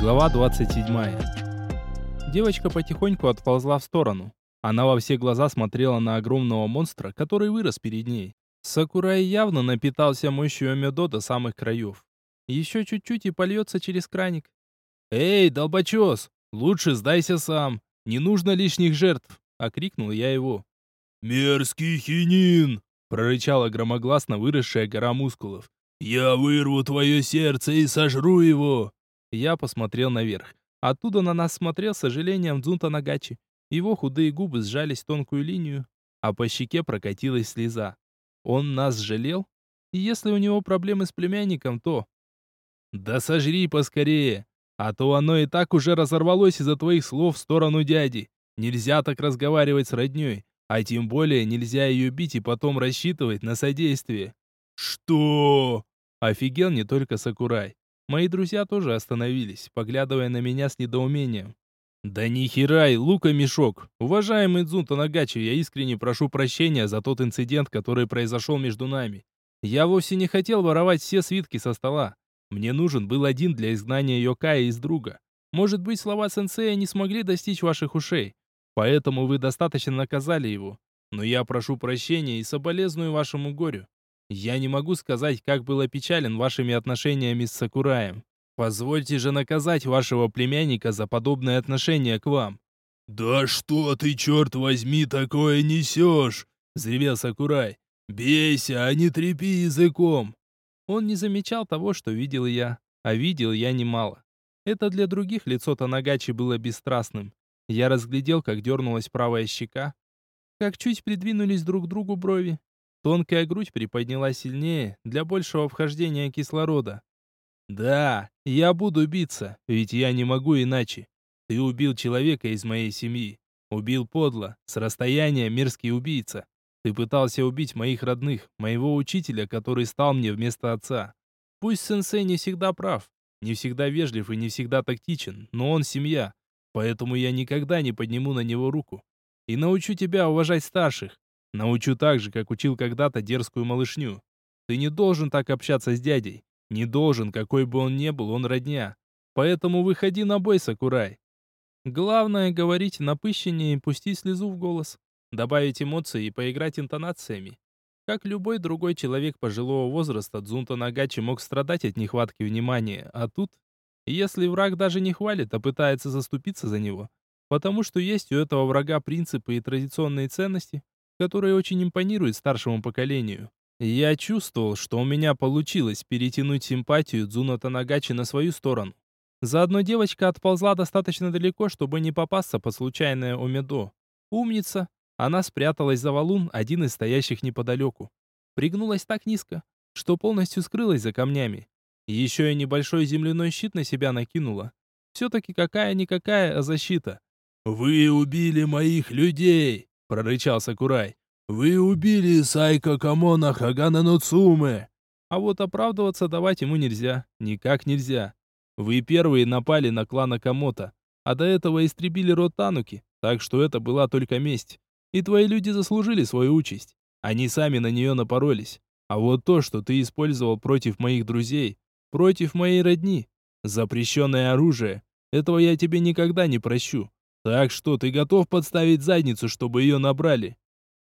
Глава 27. Девочка потихоньку отползла в сторону. Она во все глаза смотрела на огромного монстра, который вырос перед ней. Сакурай явно напитался мощью Омедо до самых краев. Еще чуть-чуть и польется через краник. «Эй, долбочес, лучше сдайся сам. Не нужно лишних жертв!» — окрикнул я его. «Мерзкий хинин!» — прорычала громогласно выросшая гора мускулов. «Я вырву твое сердце и сожру его!» Я посмотрел наверх. Оттуда на нас смотрел с сожалением Дзунта Нагачи. Его худые губы сжались в тонкую линию, а по щеке прокатилась слеза. Он нас жалел? И если у него проблемы с племянником, то... Да сожри поскорее, а то оно и так уже разорвалось из-за твоих слов в сторону дяди. Нельзя так разговаривать с роднёй, а тем более нельзя ее бить и потом рассчитывать на содействие. Что? Офигел не только Сакурай. Мои друзья тоже остановились, поглядывая на меня с недоумением. «Да ни херай, лука-мешок! Уважаемый Дзун Танагачи, я искренне прошу прощения за тот инцидент, который произошел между нами. Я вовсе не хотел воровать все свитки со стола. Мне нужен был один для изгнания Йокая из друга. Может быть, слова сенсея не смогли достичь ваших ушей, поэтому вы достаточно наказали его. Но я прошу прощения и соболезную вашему горю. Я не могу сказать, как был опечален вашими отношениями с Сакураем. Позвольте же наказать вашего племянника за подобное отношение к вам». «Да что ты, черт возьми, такое несешь?» — взревел Сакурай. «Бейся, а не трепи языком!» Он не замечал того, что видел я, а видел я немало. Это для других лицо Танагачи было бесстрастным. Я разглядел, как дернулась правая щека, как чуть придвинулись друг к другу брови. Тонкая грудь приподнялась сильнее для большего вхождения кислорода. Да, я буду биться, ведь я не могу иначе. Ты убил человека из моей семьи. Убил подло, с расстояния мерзкий убийца. Ты пытался убить моих родных, моего учителя, который стал мне вместо отца. Пусть сенсей не всегда прав, не всегда вежлив и не всегда тактичен, но он семья, поэтому я никогда не подниму на него руку. И научу тебя уважать старших. Научу так же, как учил когда-то дерзкую малышню. Ты не должен так общаться с дядей. Не должен, какой бы он ни был, он родня. Поэтому выходи на бой, Сакурай. Главное говорить напыщеннее и пустить слезу в голос. Добавить эмоции и поиграть интонациями. Как любой другой человек пожилого возраста, Дзунта Нагачи мог страдать от нехватки внимания, а тут, если враг даже не хвалит, а пытается заступиться за него, потому что есть у этого врага принципы и традиционные ценности, которые очень импонируют старшему поколению. Я чувствовал, что у меня получилось перетянуть симпатию Дзуна Танагачи на свою сторону. Заодно девочка отползла достаточно далеко, чтобы не попасться под случайное Омедо. Умница. Она спряталась за валун, один из стоящих неподалеку. Пригнулась так низко, что полностью скрылась за камнями. Еще и небольшой земляной щит на себя накинула. Все-таки какая-никакая защита. «Вы убили моих людей!» — прорычал Сакурай. «Вы убили Сайка Камона Хагана Ноцуме!» А вот оправдываться давать ему нельзя. Никак нельзя. Вы первые напали на клан Акамото, а до этого истребили род Тануки, так что это была только месть. И твои люди заслужили свою участь. Они сами на нее напоролись. А вот то, что ты использовал против моих друзей, против моей родни, запрещенное оружие, этого я тебе никогда не прощу. Так что ты готов подставить задницу, чтобы ее набрали?»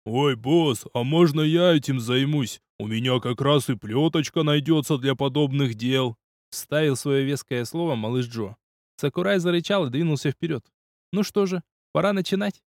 «Ой, босс, а можно я этим займусь? У меня как раз и плеточка найдется для подобных дел!» Ставил свое веское слово малыш Джо. Сакурай зарычал и двинулся вперед. «Ну что же, пора начинать?»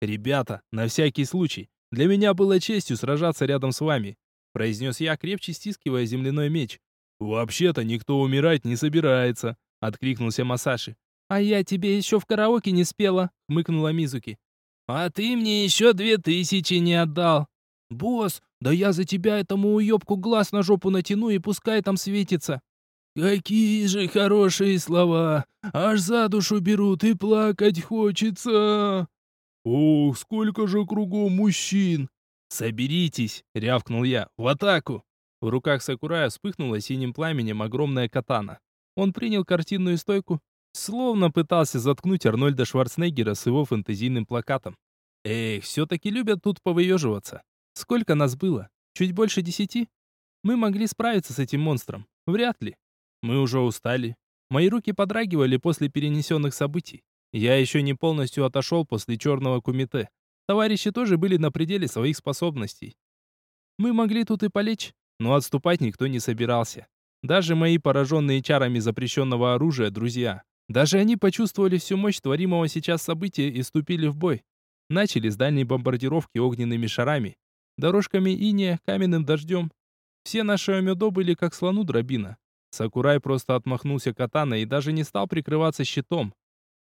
«Ребята, на всякий случай, для меня было честью сражаться рядом с вами», произнес я, крепче стискивая земляной меч. «Вообще-то никто умирать не собирается», откликнулся Масаши. «А я тебе еще в караоке не спела», хмыкнула Мизуки. «А ты мне еще две тысячи не отдал». «Босс, да я за тебя этому уебку глаз на жопу натяну и пускай там светится». «Какие же хорошие слова! Аж за душу берут и плакать хочется!» «Ох, сколько же кругом мужчин!» «Соберитесь!» — рявкнул я. «В атаку!» В руках Сакурая вспыхнула синим пламенем огромная катана. Он принял картинную стойку Словно пытался заткнуть Арнольда Шварценеггера с его фэнтезийным плакатом. Эх, все-таки любят тут повыеживаться. Сколько нас было? Чуть больше десяти? мы могли справиться с этим монстром? Вряд ли. Мы уже устали. Мои руки подрагивали после перенесенных событий. Я еще не полностью отошел после черного кумите. Товарищи тоже были на пределе своих способностей. Мы могли тут и полечь, но отступать никто не собирался. Даже мои пораженные чарами запрещенного оружия друзья. Даже они почувствовали всю мощь творимого сейчас события и вступили в бой. Начали с дальней бомбардировки огненными шарами, дорожками иния, каменным дождем. Все наши омедо были как слону дробина. Сакурай просто отмахнулся катаной и даже не стал прикрываться щитом.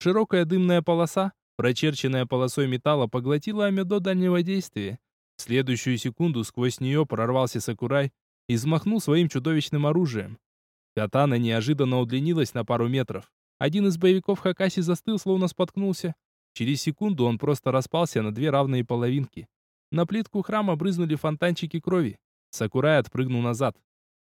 Широкая дымная полоса, прочерченная полосой металла, поглотила омедо дальнего действия. В следующую секунду сквозь нее прорвался Сакурай и взмахнул своим чудовищным оружием. Катана неожиданно удлинилась на пару метров. Один из боевиков Хакаси застыл, словно споткнулся. Через секунду он просто распался на две равные половинки. На плитку храма брызнули фонтанчики крови. Сакурай отпрыгнул назад.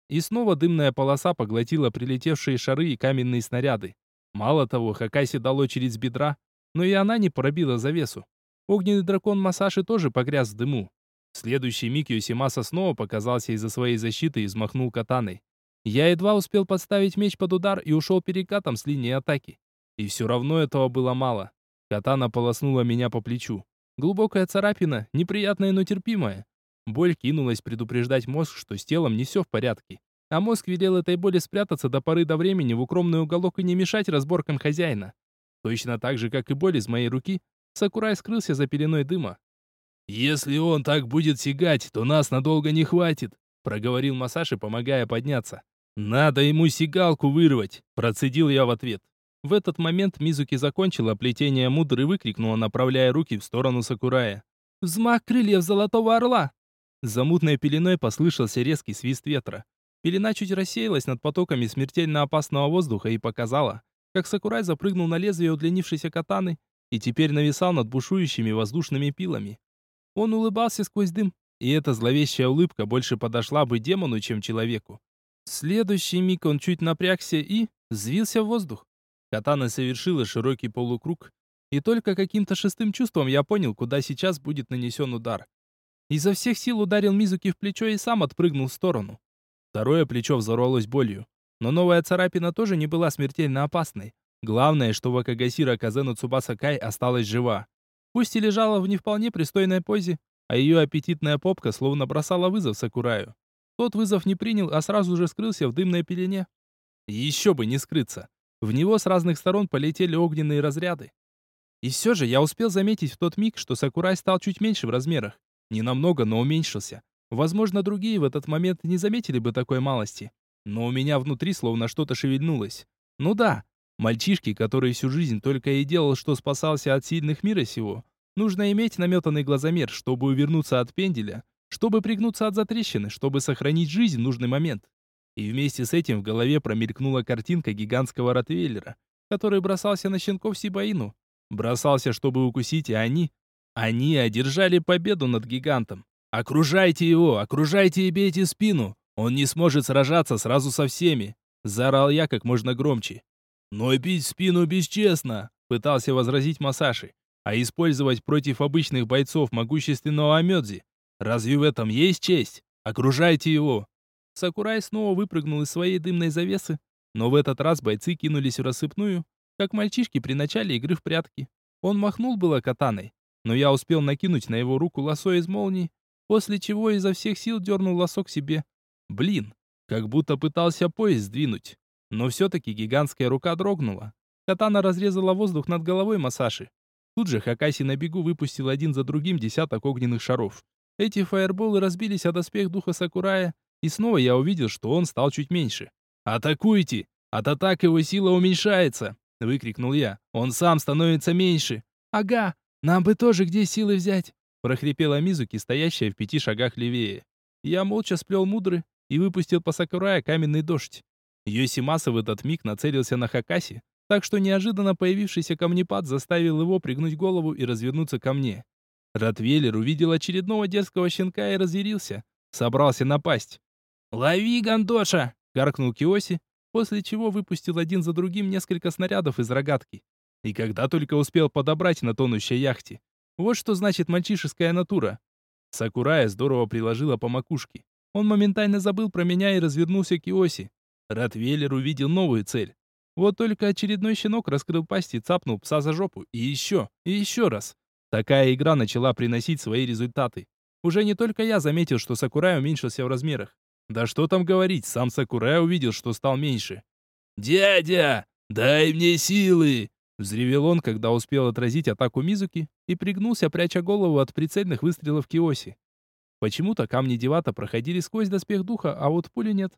И снова дымная полоса поглотила прилетевшие шары и каменные снаряды. Мало того, Хакаси дал очередь с бедра, но и она не пробила завесу. Огненный дракон Масаши тоже погряз в дыму. В следующий миг Йосимаса снова показался из-за своей защиты и взмахнул катаной. Я едва успел подставить меч под удар и ушел перекатом с линии атаки. И все равно этого было мало. Катана полоснула меня по плечу. Глубокая царапина, неприятная, но терпимая. Боль кинулась предупреждать мозг, что с телом не все в порядке. А мозг велел этой боли спрятаться до поры до времени в укромный уголок и не мешать разборкам хозяина. Точно так же, как и боль из моей руки, Сакурай скрылся за пеленой дыма. «Если он так будет сигать, то нас надолго не хватит», проговорил Масаши, помогая подняться. «Надо ему сигалку вырвать», процедил я в ответ. В этот момент Мизуки закончила плетение мудры и выкрикнула, направляя руки в сторону Сакурая. «Взмах крыльев золотого орла!» За мутной пеленой послышался резкий свист ветра. Пелена чуть рассеялась над потоками смертельно опасного воздуха и показала, как Сакурай запрыгнул на лезвие удлинившейся катаны и теперь нависал над бушующими воздушными пилами. Он улыбался сквозь дым, и эта зловещая улыбка больше подошла бы демону, чем человеку. Следующий миг он чуть напрягся и взвился в воздух. Катана совершила широкий полукруг, и только каким-то шестым чувством я понял, куда сейчас будет нанесен удар. Изо всех сил ударил Мизуки в плечо и сам отпрыгнул в сторону. Второе плечо взорвалось болью, но новая царапина тоже не была смертельно опасной. Главное, что Вакагасира Казену Цубаса Кай осталась жива. Пусть и лежала в не вполне пристойной позе, а ее аппетитная попка словно бросала вызов Сакураю. Тот вызов не принял, а сразу же скрылся в дымной пелене. Еще бы не скрыться. В него с разных сторон полетели огненные разряды. И все же я успел заметить в тот миг, что Сакурай стал чуть меньше в размерах. Не намного, но уменьшился. Возможно, другие в этот момент не заметили бы такой малости. Но у меня внутри словно что-то шевельнулось. Ну да, Мальчишке, который всю жизнь только и делал, что спасался от сильных мира сего, нужно иметь наметанный глазомер, чтобы увернуться от пенделя, чтобы пригнуться от затрещины, чтобы сохранить жизнь в нужный момент. И вместе с этим в голове промелькнула картинка гигантского ротвейлера, который бросался на щенков Сибаину. Бросался, чтобы укусить, и они... Они одержали победу над гигантом. «Окружайте его! Окружайте и бейте спину! Он не сможет сражаться сразу со всеми!» Заорал я как можно громче. «Но бить спину бесчестно», — пытался возразить Масаши. «А использовать против обычных бойцов могущественного Амёдзи? Разве в этом есть честь? Окружайте его!» Сакурай снова выпрыгнул из своей дымной завесы, но в этот раз бойцы кинулись в рассыпную, как мальчишки при начале игры в прятки. Он махнул было катаной, но я успел накинуть на его руку лосо из молнии, после чего изо всех сил дернул лосо к себе. Блин, как будто пытался пояс сдвинуть. Но все-таки гигантская рука дрогнула. Катана разрезала воздух над головой Масаши. Тут же Хакаси на бегу выпустил один за другим десяток огненных шаров. Эти фаерболы разбились о доспех духа Сакурая, и снова я увидел, что он стал чуть меньше. «Атакуйте! От атак его сила уменьшается!» — выкрикнул я. «Он сам становится меньше!» «Ага, нам бы тоже где силы взять!» — прохрипела Мизуки, стоящая в пяти шагах левее. Я молча сплел мудры и выпустил по Сакурая каменный дождь. Йосимаса в этот миг нацелился на Хакаси, так что неожиданно появившийся камнепад заставил его пригнуть голову и развернуться ко мне. Ротвейлер увидел очередного дерзкого щенка и разъярился. Собрался напасть. «Лови, Гандоша!» — гаркнул Киоси, после чего выпустил один за другим несколько снарядов из рогатки. И когда только успел подобрать на тонущей яхте. Вот что значит мальчишеская натура. Сакурая здорово приложила по макушке. Он моментально забыл про меня и развернулся к Иоси. Ротвейлер увидел новую цель. Вот только очередной щенок раскрыл пасть и цапнул пса за жопу. И еще, и еще раз. Такая игра начала приносить свои результаты. Уже не только я заметил, что Сакурай уменьшился в размерах. Да что там говорить, сам Сакурай увидел, что стал меньше. «Дядя, дай мне силы!» Взревел он, когда успел отразить атаку Мизуки и пригнулся, пряча голову от прицельных выстрелов Киоси. Почему-то камни Девата проходили сквозь доспех духа, а вот пули нет.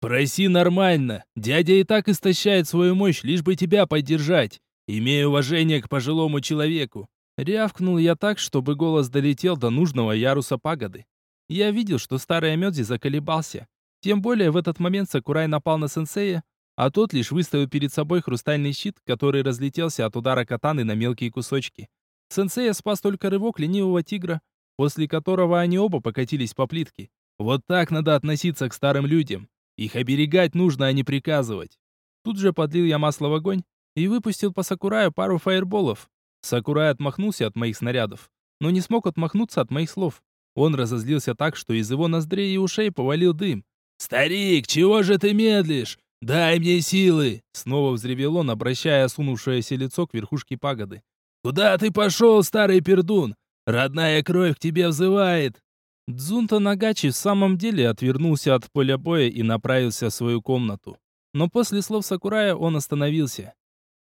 «Проси нормально. Дядя и так истощает свою мощь, лишь бы тебя поддержать. Имею уважение к пожилому человеку». Рявкнул я так, чтобы голос долетел до нужного яруса пагоды. Я видел, что старый Амёдзи заколебался. Тем более в этот момент Сакурай напал на сенсея, а тот лишь выставил перед собой хрустальный щит, который разлетелся от удара катаны на мелкие кусочки. Сенсея спас только рывок ленивого тигра, после которого они оба покатились по плитке. Вот так надо относиться к старым людям. Их оберегать нужно, а не приказывать. Тут же подлил я масло в огонь и выпустил по Сакураю пару фаерболов. Сакурай отмахнулся от моих снарядов, но не смог отмахнуться от моих слов. Он разозлился так, что из его ноздрей и ушей повалил дым. «Старик, чего же ты медлишь? Дай мне силы!» Снова взревел он, обращая осунувшееся лицо к верхушке пагоды. «Куда ты пошел, старый пердун? Родная кровь к тебе взывает!» Дзунта Нагачи в самом деле отвернулся от поля боя и направился в свою комнату. Но после слов Сакурая он остановился.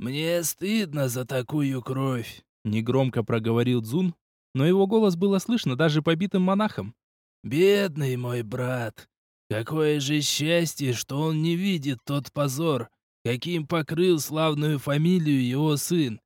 «Мне стыдно за такую кровь», — негромко проговорил Дзун, но его голос было слышно даже побитым монахом. «Бедный мой брат, какое же счастье, что он не видит тот позор, каким покрыл славную фамилию его сын.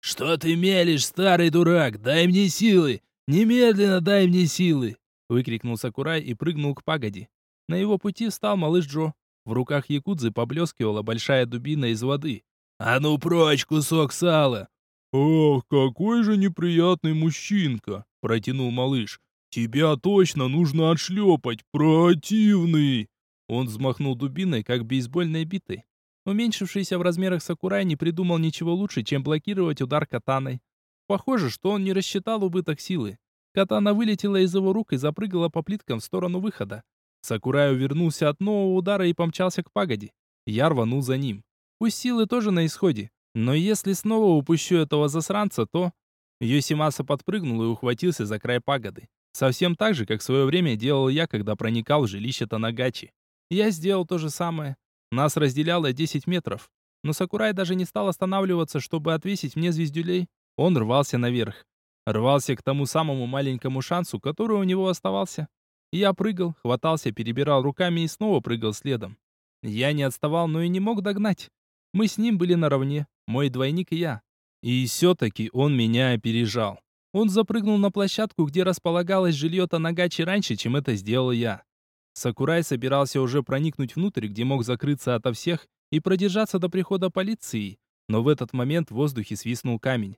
Что ты мелешь, старый дурак, дай мне силы, немедленно дай мне силы!» выкрикнул Сакурай и прыгнул к пагоде. На его пути встал малыш Джо. В руках якудзы поблескивала большая дубина из воды. «А ну прочь, кусок сала!» «Ох, какой же неприятный мужчинка!» — протянул малыш. «Тебя точно нужно отшлепать, противный!» Он взмахнул дубиной, как бейсбольной битой. Уменьшившийся в размерах Сакурай не придумал ничего лучше, чем блокировать удар катаной. Похоже, что он не рассчитал убыток силы. Катана вылетела из его рук и запрыгала по плиткам в сторону выхода. Сакурай увернулся от нового удара и помчался к пагоде. Я рванул за ним. Пусть силы тоже на исходе, но если снова упущу этого засранца, то... Йосимаса подпрыгнул и ухватился за край пагоды. Совсем так же, как в свое время делал я, когда проникал в жилище Танагачи. Я сделал то же самое. Нас разделяло 10 метров. Но Сакурай даже не стал останавливаться, чтобы отвесить мне звездюлей. Он рвался наверх. Рвался к тому самому маленькому шансу, который у него оставался. Я прыгал, хватался, перебирал руками и снова прыгал следом. Я не отставал, но и не мог догнать. Мы с ним были наравне, мой двойник и я. И все-таки он меня опережал. Он запрыгнул на площадку, где располагалось жилье Танагачи раньше, чем это сделал я. Сакурай собирался уже проникнуть внутрь, где мог закрыться ото всех и продержаться до прихода полиции, но в этот момент в воздухе свистнул камень.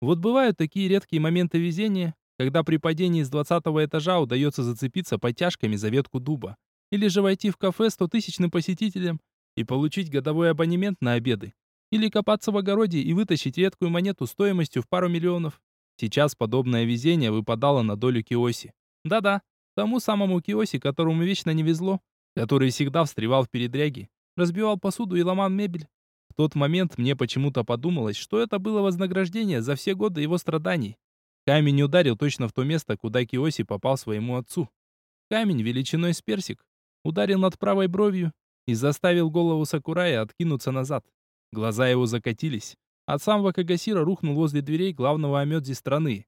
Вот бывают такие редкие моменты везения, когда при падении с двадцатого этажа удается зацепиться подтяжками за ветку дуба, или же войти в кафе с стотысячным посетителем и получить годовой абонемент на обеды, или копаться в огороде и вытащить редкую монету стоимостью в пару миллионов. Сейчас подобное везение выпадало на долю Киоси. Да-да, тому самому Киоси, которому вечно не везло, который всегда встревал в передряги, разбивал посуду и ломал мебель, в тот момент мне почему-то подумалось, что это было вознаграждение за все годы его страданий. Камень ударил точно в то место, куда Киоси попал своему отцу. Камень величиной с персик ударил над правой бровью и заставил голову Сакурая откинуться назад. Глаза его закатились. От самого Кагасира рухнул возле дверей главного Амёдзи страны.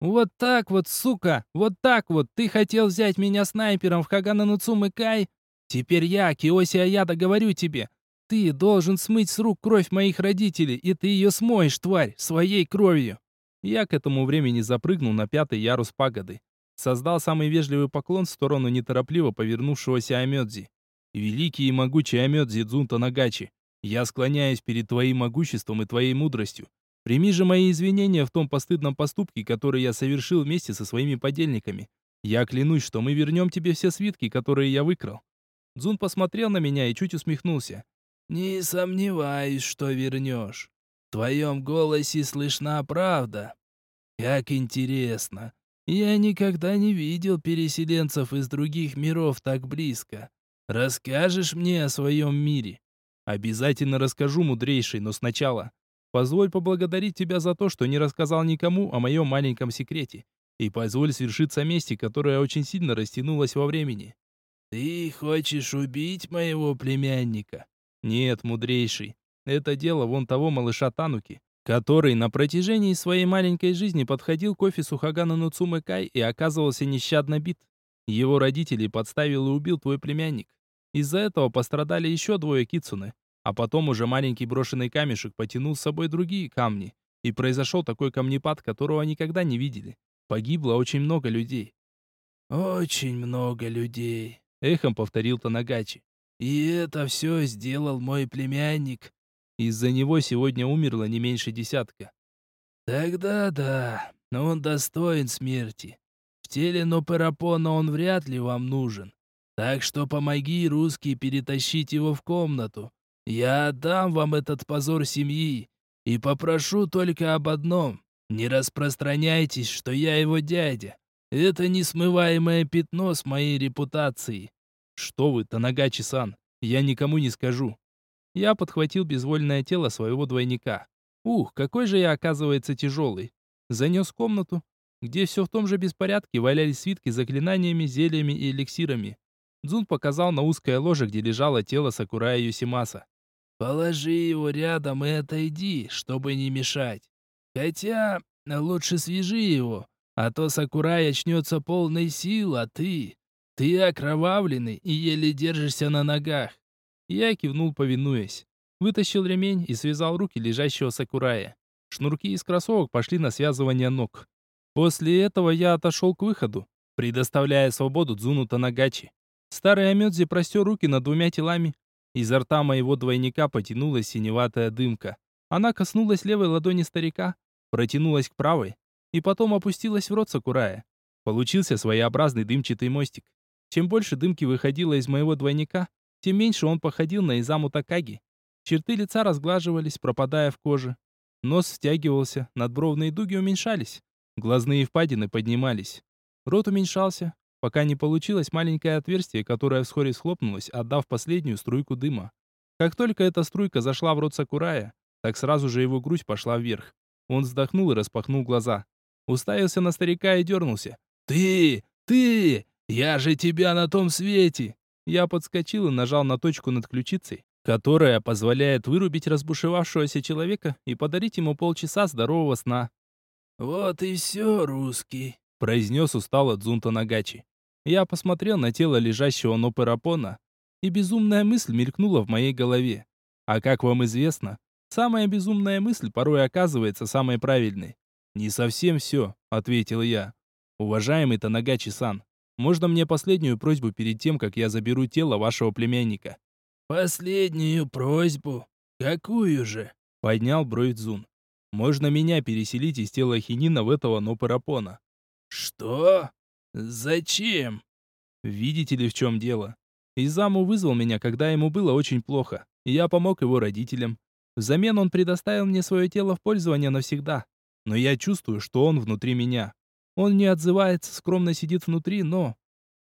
«Вот так вот, сука! Вот так вот! Ты хотел взять меня снайпером в Хагана Нуцумы Кай? Теперь я, Киоси Аяда, говорю тебе, ты должен смыть с рук кровь моих родителей, и ты ее смоешь, тварь, своей кровью. Я к этому времени запрыгнул на пятый ярус пагоды. Создал самый вежливый поклон в сторону неторопливо повернувшегося Амёдзи. Великий и могучий Амёдзи Дзунта Нагачи, я склоняюсь перед твоим могуществом и твоей мудростью. Прими же мои извинения в том постыдном поступке, который я совершил вместе со своими подельниками. Я клянусь, что мы вернем тебе все свитки, которые я выкрал. Дзун посмотрел на меня и чуть усмехнулся. «Не сомневаюсь, что вернешь. В твоем голосе слышна правда. Как интересно. Я никогда не видел переселенцев из других миров так близко. Расскажешь мне о своем мире?» «Обязательно расскажу, мудрейший, но сначала. Позволь поблагодарить тебя за то, что не рассказал никому о моем маленьком секрете. И позволь свершиться мести, которая очень сильно растянулась во времени». «Ты хочешь убить моего племянника?» «Нет, мудрейший. Это дело вон того малыша Тануки, который на протяжении своей маленькой жизни подходил к офису Хагана Нуцумэ Кай и оказывался нещадно бит. Его родителей подставил и убил твой племянник. Из-за этого пострадали еще двое кицуны. А потом уже маленький брошенный камешек потянул с собой другие камни. И произошел такой камнепад, которого никогда не видели. Погибло очень много людей. «Очень много людей», — эхом повторил Танагачи. «И это все сделал мой племянник». Из-за него сегодня умерло не меньше десятка. «Тогда да, но он достоин смерти. В теле Ноперапона он вряд ли вам нужен. Так что помоги, русский, перетащить его в комнату. Я отдам вам этот позор семьи и попрошу только об одном. Не распространяйтесь, что я его дядя. Это несмываемое пятно с моей репутацией. Что вы, Танагачи-сан, я никому не скажу. Я подхватил безвольное тело своего двойника. Ух, какой же я, оказывается, тяжелый. Занес комнату, где все в том же беспорядке валялись свитки с заклинаниями, зельями и эликсирами. Дзун показал на узкое ложе, где лежало тело Сакурая Юсимаса. «Положи его рядом и отойди, чтобы не мешать. Хотя лучше свяжи его, а то Сакурай очнется полной сил, а ты... Ты окровавленный и еле держишься на ногах». Я кивнул, повинуясь. Вытащил ремень и связал руки лежащего Сакурая. Шнурки из кроссовок пошли на связывание ног. После этого я отошел к выходу, предоставляя свободу Дзуну Танагачи. Старый Амёдзи простер руки над двумя телами. Изо рта моего двойника потянулась синеватая дымка. Она коснулась левой ладони старика, протянулась к правой и потом опустилась в рот Сакурая. Получился своеобразный дымчатый мостик. Чем больше дымки выходило из моего двойника, тем меньше он походил на Изаму Такаги. Черты лица разглаживались, пропадая в коже. Нос стягивался, надбровные дуги уменьшались. Глазные впадины поднимались. Рот уменьшался, пока не получилось маленькое отверстие, которое вскоре схлопнулось, отдав последнюю струйку дыма. Как только эта струйка зашла в рот Сакурая, так сразу же его грудь пошла вверх. Он вздохнул и распахнул глаза. Уставился на старика и дернулся. «Ты! Ты! Я же тебя на том свете!» Я подскочил и нажал на точку над ключицей, которая позволяет вырубить разбушевавшегося человека и подарить ему полчаса здорового сна. «Вот и все, русский», — произнес устало Дзунта Нагачи. Я посмотрел на тело лежащего Ноперапона, и безумная мысль мелькнула в моей голове. А как вам известно, самая безумная мысль порой оказывается самой правильной. «Не совсем все», — ответил я. «Уважаемый Танагачи-сан, можно мне последнюю просьбу перед тем, как я заберу тело вашего племянника?» «Последнюю просьбу? Какую же?» — поднял бровь Дзун. Можно меня переселить из тела Хинина в этого Нопарапона. Что? Зачем? Видите ли, в чем дело? Изаму вызвал меня, когда ему было очень плохо, я помог его родителям. Взамен он предоставил мне свое тело в пользование навсегда. Но я чувствую, что он внутри меня. Он не отзывается, скромно сидит внутри, но...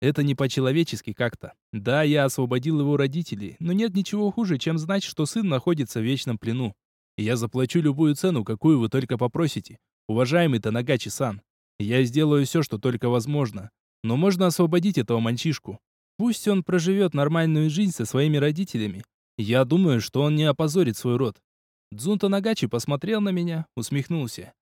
Это не по-человечески как-то. Да, я освободил его родителей, но нет ничего хуже, чем знать, что сын находится в вечном плену. Я заплачу любую цену, какую вы только попросите. Уважаемый Танагачи-сан, я сделаю все, что только возможно. Но можно освободить этого мальчишку. Пусть он проживет нормальную жизнь со своими родителями. Я думаю, что он не опозорит свой род. Дзун Танагачи посмотрел на меня, усмехнулся.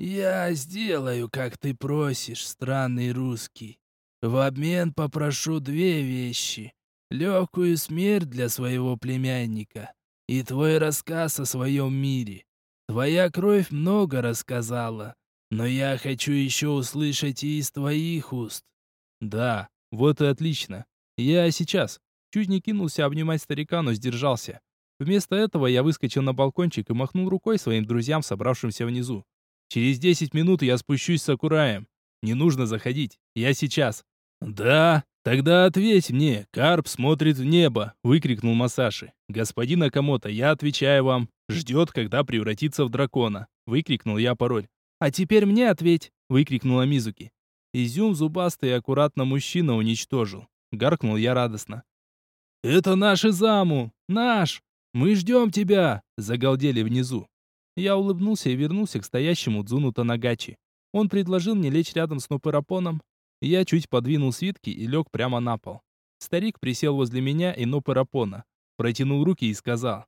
«Я сделаю, как ты просишь, странный русский. В обмен попрошу две вещи. Легкую смерть для своего племянника и твой рассказ о своем мире. Твоя кровь много рассказала, но я хочу еще услышать и из твоих уст». «Да, вот и отлично. Я сейчас». Чуть не кинулся обнимать старика, но сдержался. Вместо этого я выскочил на балкончик и махнул рукой своим друзьям, собравшимся внизу. «Через десять минут я спущусь с Акураем. Не нужно заходить. Я сейчас». «Да, тогда ответь мне, Карп смотрит в небо», — выкрикнул Масаши. «Господин Акамото, я отвечаю вам. Ждет, когда превратится в дракона», — выкрикнул я пароль. «А теперь мне ответь», — выкрикнула Мизуки. Изюм зубастый аккуратно мужчина уничтожил. Гаркнул я радостно. «Это наш Изаму! Наш! Мы ждем тебя!» Загалдели внизу. Я улыбнулся и вернулся к стоящему Дзуну Танагачи. Он предложил мне лечь рядом с Нопырапоном. Я чуть подвинул свитки и лег прямо на пол. Старик присел возле меня и Нопырапона, протянул руки и сказал.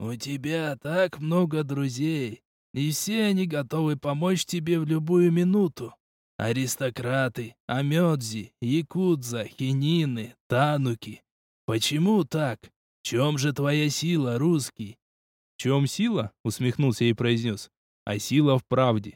«У тебя так много друзей, и все они готовы помочь тебе в любую минуту. Аристократы, Амёдзи, Якудза, Хинины, Тануки. Почему так? В чем же твоя сила, русский?» «В чем сила?» — усмехнулся и произнес. «А сила в правде.